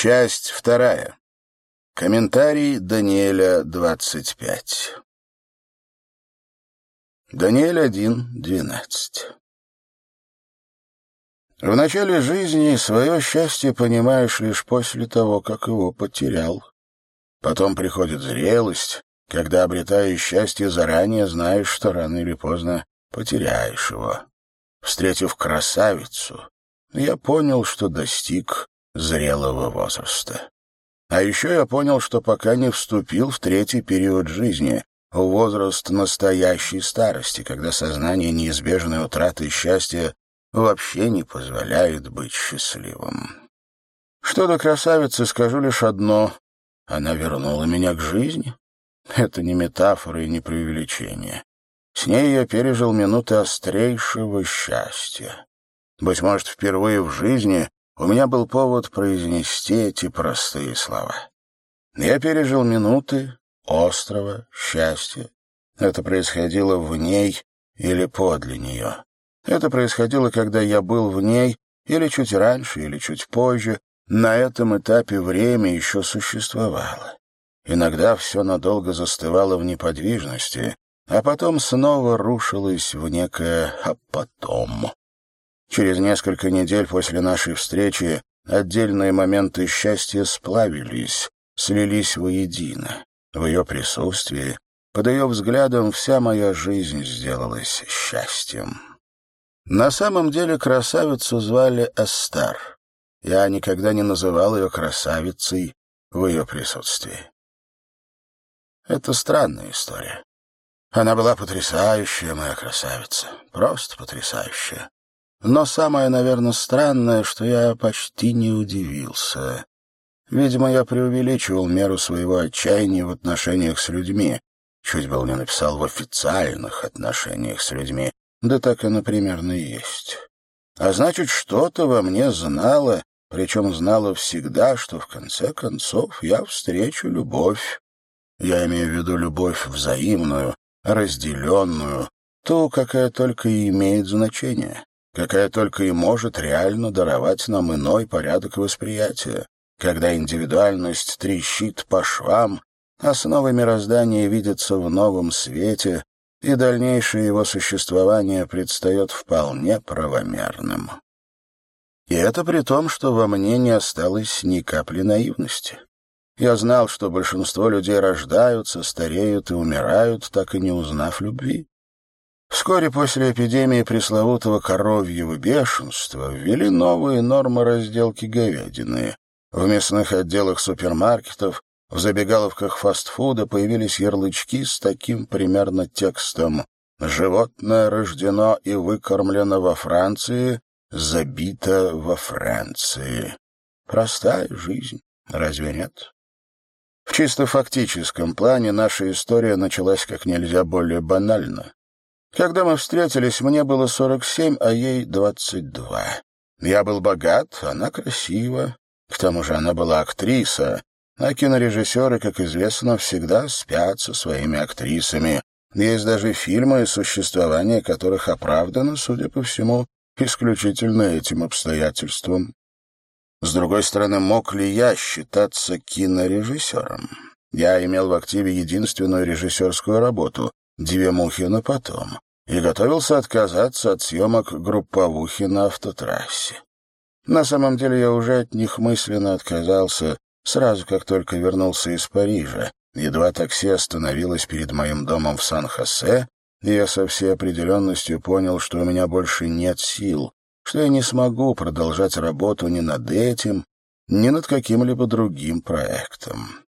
Часть вторая. Комментарий Даниэля 25. Даниэль 1.12. В начале жизни свое счастье понимаешь лишь после того, как его потерял. Потом приходит зрелость, когда, обретая счастье, заранее знаешь, что рано или поздно потеряешь его. Встретив красавицу, я понял, что достиг зрелого возраста. А еще я понял, что пока не вступил в третий период жизни, возраст настоящей старости, когда сознание неизбежной утраты счастья вообще не позволяет быть счастливым. Что до красавицы, скажу лишь одно — она вернула меня к жизни. Это не метафора и не преувеличение. С ней я пережил минуты острейшего счастья. Быть может, впервые в жизни у меня был повод произнести эти простые слова. Я пережил минуты острого счастья. Это происходило в ней или подле нее. Это происходило, когда я был в ней, или чуть раньше, или чуть позже. На этом этапе время еще существовало. Иногда все надолго застывало в неподвижности, а потом снова рушилось в некое «а потом». Через несколько недель после нашей встречи отдельные моменты счастья сплавились, слились воедино. В ее присутствии, под ее взглядом, вся моя жизнь сделалась счастьем. На самом деле красавицу звали Эстер. Я никогда не называл ее красавицей в ее присутствии. Это странная история. Она была потрясающая, моя красавица, просто потрясающая. Но самое, наверное, странное, что я почти не удивился. Видимо, я преувеличивал меру своего отчаяния в отношениях с людьми. Чуть было не написал в официальных отношениях с людьми. Да так оно примерно и есть. А значит, что-то во мне знало, причем знало всегда, что в конце концов я встречу любовь. Я имею в виду любовь взаимную, разделенную, ту, какая только и имеет значение, какая только и может реально даровать нам иной порядок восприятия, когда индивидуальность трещит по швам, основы мироздания видятся в новом свете, и дальнейшее его существование предстает вполне правомерным. И это при том, что во мне не осталось ни капли наивности. Я знал, что большинство людей рождаются, стареют и умирают, так и не узнав любви. Вскоре после эпидемии пресловутого коровьего бешенства ввели новые нормы разделки говядины. В мясных отделах супермаркетов в забегаловках фастфуда появились ярлычки с таким примерно текстом «Животное рождено и выкормлено во Франции, забито во Франции». Простая жизнь, разве нет? В чисто фактическом плане наша история началась как нельзя более банально. Когда мы встретились, мне было 47, а ей 22. Я был богат, она красива. К тому же она была актриса, а кинорежиссеры, как известно, всегда спят со своими актрисами. Есть даже фильмы, существование которых оправдано, судя по всему, исключительно этим обстоятельством. С другой стороны, мог ли я считаться кинорежиссером? Я имел в активе единственную режиссерскую работу «Две мухи на потом» и готовился отказаться от съемок групповухи на автотрассе. На самом деле я уже от них мысленно отказался, Сразу, как только вернулся из Парижа, едва такси остановилось перед моим домом в Сан-Хосе, я со всей определенностью понял, что у меня больше нет сил, что я не смогу продолжать работу ни над этим, ни над каким-либо другим проектом.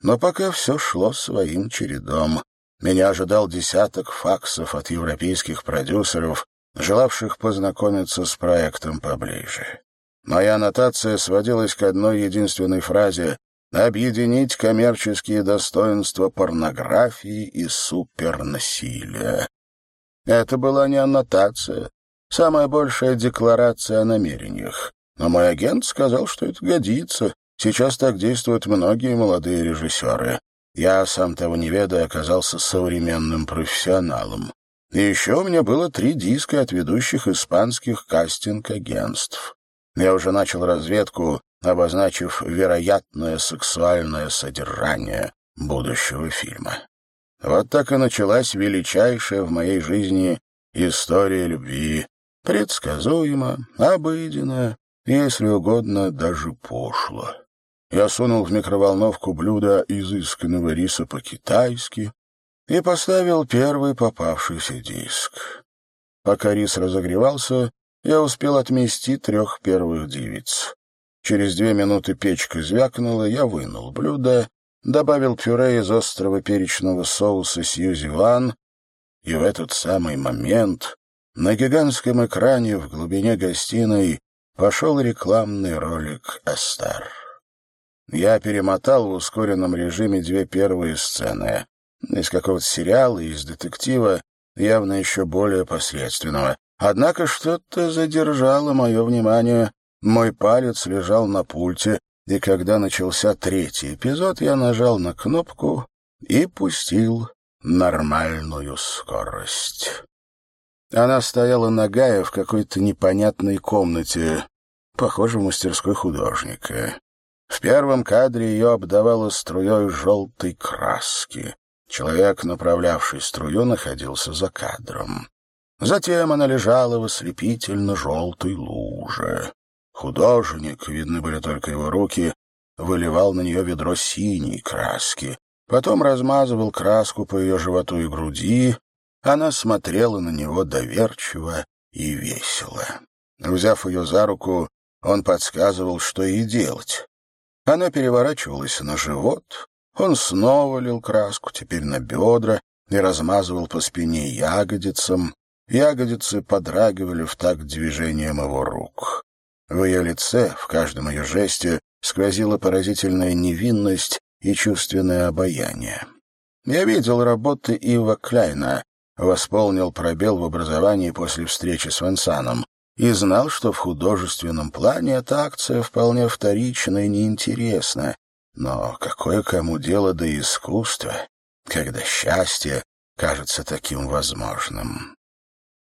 Но пока все шло своим чередом. Меня ожидал десяток факсов от европейских продюсеров, желавших познакомиться с проектом поближе. Моя аннотация сводилась к одной единственной фразе «Объединить коммерческие достоинства порнографии и супернасилия». Это была не аннотация, самая большая декларация о намерениях. Но мой агент сказал, что это годится. Сейчас так действуют многие молодые режиссеры. Я, сам того не ведая, оказался современным профессионалом. И еще у меня было три диска от ведущих испанских кастинг-агентств. Я уже начал разведку, обозначив вероятное сексуальное содержание будущего фильма. Вот так и началась величайшая в моей жизни история любви, предсказуема, обыденная, если угодно, даже пошло. Я сунул в микроволновку блюдо изысканного риса по-китайски и поставил первый попавшийся диск. Пока рис разогревался, я успел отмести трех первых девиц. Через две минуты печка звякнула, я вынул блюдо, добавил пюре из острого перечного соуса Сьюзи Ван, и в этот самый момент на гигантском экране в глубине гостиной пошел рекламный ролик «Эстер». Я перемотал в ускоренном режиме две первые сцены. Из какого-то сериала, из детектива, явно еще более посредственного. Однако что-то задержало мое внимание. Мой палец лежал на пульте, и когда начался третий эпизод, я нажал на кнопку и пустил нормальную скорость. Она стояла нагая в какой-то непонятной комнате, похоже, в мастерской художника. В первом кадре ее обдавало струей желтой краски. Человек, направлявший струю, находился за кадром. Затем она лежала в ослепительно-желтой луже. Художник, видны были только его руки, выливал на нее ведро синей краски. Потом размазывал краску по ее животу и груди, она смотрела на него доверчиво и весело. Взяв ее за руку, он подсказывал, что ей делать. Она переворачивалась на живот, он снова лил краску, теперь на бедра, и размазывал по спине ягодицам. Ягодицы подрагивали в такт движением его рук. В ее лице, в каждом ее жесте, сквозила поразительная невинность и чувственное обаяние. Я видел работы Ива Кляйна, восполнил пробел в образовании после встречи с Вансаном и знал, что в художественном плане эта акция вполне вторична и неинтересна. Но какое кому дело до искусства, когда счастье кажется таким возможным?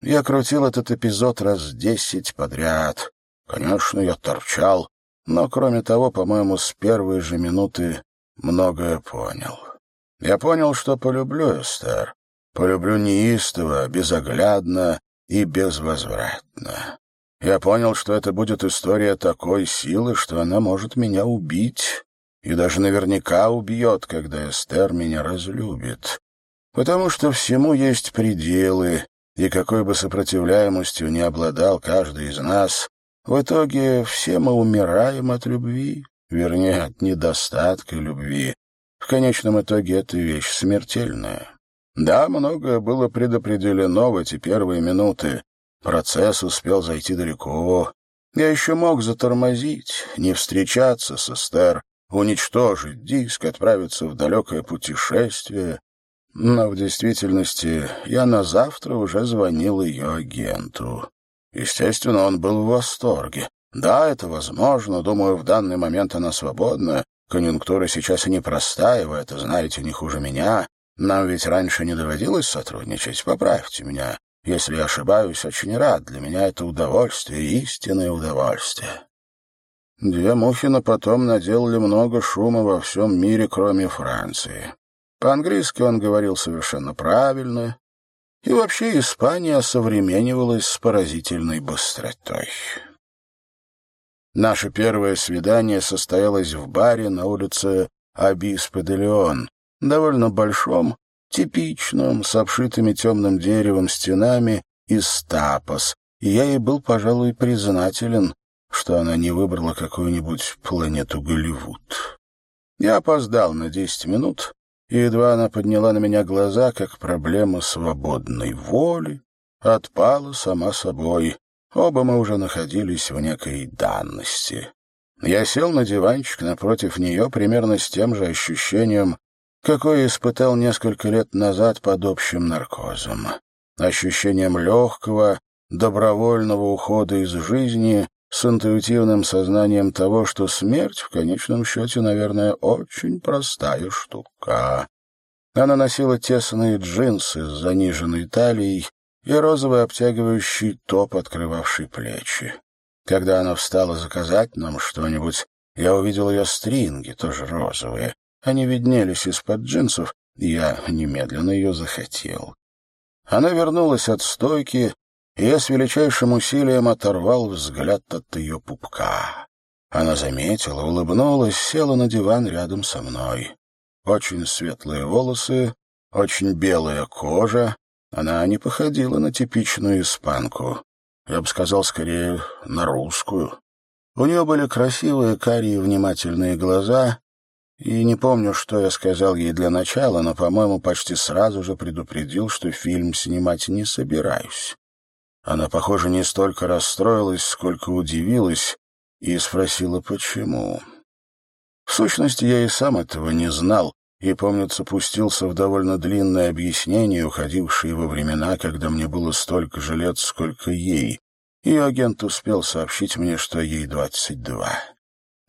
Я крутил этот эпизод раз десять подряд. Конечно, я торчал, но, кроме того, по-моему, с первой же минуты многое понял. Я понял, что полюблю Эстер, Полюблю неистово, безоглядно и безвозвратно. Я понял, что это будет история такой силы, что она может меня убить, и даже наверняка убьет, когда Эстер меня разлюбит. Потому что всему есть пределы, и какой бы сопротивляемостью ни обладал каждый из нас, в итоге все мы умираем от любви, вернее, от недостатка любви. В конечном итоге это вещь смертельная. Да, многое было предопределено в эти первые минуты. Процесс успел зайти далеко. Я еще мог затормозить, не встречаться с Эстер, уничтожить диск, отправиться в далекое путешествие. Но в действительности я на завтра уже звонил ее агенту. Естественно, он был в восторге. Да, это возможно. Думаю, в данный момент она свободна. Конъюнктура сейчас и непростая, вы это знаете не хуже меня. Нам ведь раньше не доводилось сотрудничать, поправьте меня. Если я ошибаюсь, очень рад. Для меня это удовольствие, истинное удовольствие. Две Мухина потом наделали много шума во всем мире, кроме Франции. По-английски он говорил совершенно правильно, и вообще Испания осовременивалась с поразительной быстротой. Наше первое свидание состоялось в баре на улице Абис-Педелеон, довольно большом, типичном, с обшитыми темным деревом стенами из тапос, и я ей был, пожалуй, признателен, что она не выбрала какую-нибудь планету Голливуд. Я опоздал на десять минут, и едва она подняла на меня глаза, как проблема свободной воли отпала сама собой. Оба мы уже находились в некой данности. Я сел на диванчик напротив нее примерно с тем же ощущением, какое испытал несколько лет назад под общим наркозом. Ощущением легкого, добровольного ухода из жизни с интуитивным сознанием того, что смерть в конечном счете, наверное, очень простая штука. Она носила тесные джинсы с заниженной талией и розовый обтягивающий топ, открывавший плечи. Когда она встала заказать нам что-нибудь, я увидел ее стринги, тоже розовые. Они виднелись из-под джинсов, и я немедленно ее захотел. Она вернулась от стойки, и я с величайшим усилием оторвал взгляд от ее пупка. Она заметила, улыбнулась, села на диван рядом со мной. Очень светлые волосы, очень белая кожа. Она не походила на типичную испанку. Я бы сказал, скорее, на русскую. У нее были красивые карие внимательные глаза, и не помню, что я сказал ей для начала, но, по-моему, почти сразу же предупредил, что фильм снимать не собираюсь. Она, похоже, не столько расстроилась, сколько удивилась и спросила, почему. В сущности, я и сам этого не знал, и, помнится, пустился в довольно длинное объяснение, уходившее во времена, когда мне было столько же лет, сколько ей. И агент успел сообщить мне, что ей двадцать два.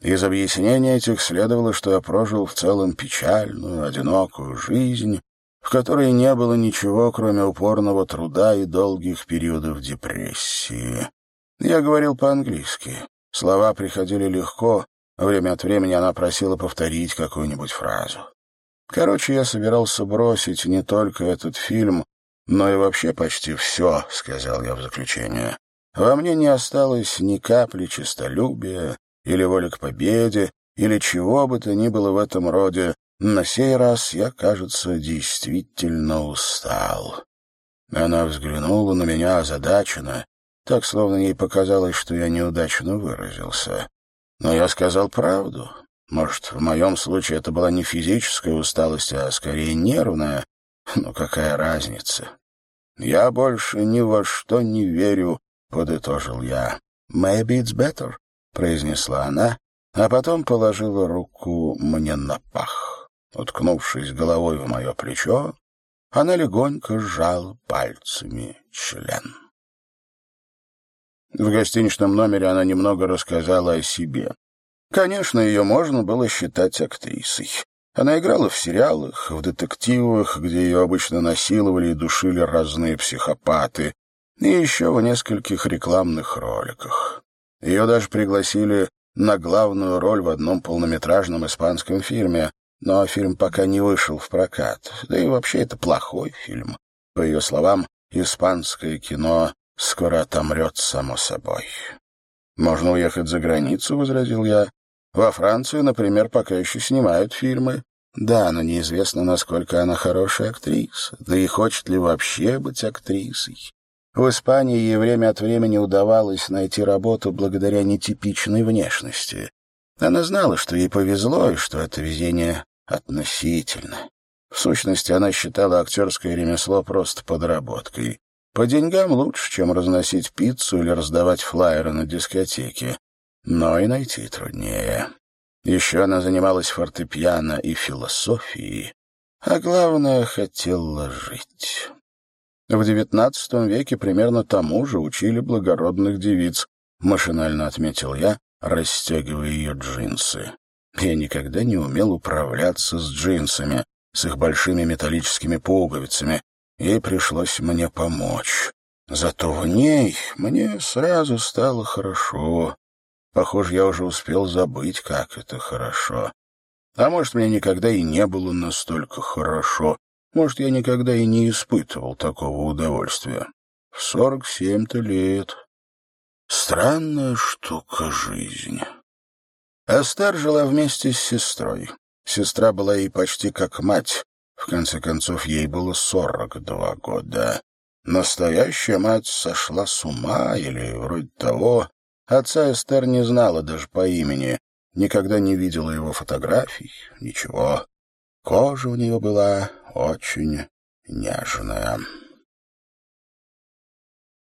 Из объяснений этих следовало, что я прожил в целом печальную, одинокую жизнь, в которой не было ничего, кроме упорного труда и долгих периодов депрессии. Я говорил по-английски. Слова приходили легко, время от времени она просила повторить какую-нибудь фразу. Короче, я собирался бросить не только этот фильм, но и вообще почти все, — сказал я в заключение. Во мне не осталось ни капли честолюбия или воли к победе, или чего бы то ни было в этом роде. На сей раз я, кажется, действительно устал. Она взглянула на меня озадаченно, так, словно ей показалось, что я неудачно выразился. Но я сказал правду. Может, в моем случае это была не физическая усталость, а скорее нервная. Но какая разница? «Я больше ни во что не верю», — подытожил я. «Maybe it's better», — произнесла она, а потом положила руку мне на пах. Уткнувшись головой в мое плечо, она легонько сжала пальцами член. В гостиничном номере она немного рассказала о себе. Конечно, ее можно было считать актрисой. Она играла в сериалах, в детективах, где ее обычно насиловали и душили разные психопаты, и еще в нескольких рекламных роликах. Ее даже пригласили на главную роль в одном полнометражном испанском фильме, но фильм пока не вышел в прокат. Да и вообще это плохой фильм. По ее словам, испанское кино скоро отомрет само собой. «Можно уехать за границу», — возразил я. Во Франции, например, пока еще снимают фильмы. Да, но неизвестно, насколько она хорошая актриса, да и хочет ли вообще быть актрисой. В Испании ей время от времени удавалось найти работу благодаря нетипичной внешности. Она знала, что ей повезло, и что это везение относительно. В сущности, она считала актерское ремесло просто подработкой. По деньгам лучше, чем разносить пиццу или раздавать флаеры на дискотеке но и найти труднее. Еще она занималась фортепиано и философией, а главное, хотела жить. В девятнадцатом веке примерно тому же учили благородных девиц, машинально отметил я, расстегивая ее джинсы. Я никогда не умел управляться с джинсами, с их большими металлическими пуговицами. Ей пришлось мне помочь. Зато в ней мне сразу стало хорошо. Похоже, я уже успел забыть, как это хорошо. А может, мне никогда и не было настолько хорошо. Может, я никогда и не испытывал такого удовольствия. В сорок семь-то лет. Странная штука жизнь. Эстер жила вместе с сестрой. Сестра была ей почти как мать. В конце концов, ей было сорок два года. Настоящая мать сошла с ума или вроде того. Отца Эстер не знала даже по имени, никогда не видела его фотографий, ничего. Кожа у нее была очень нежная.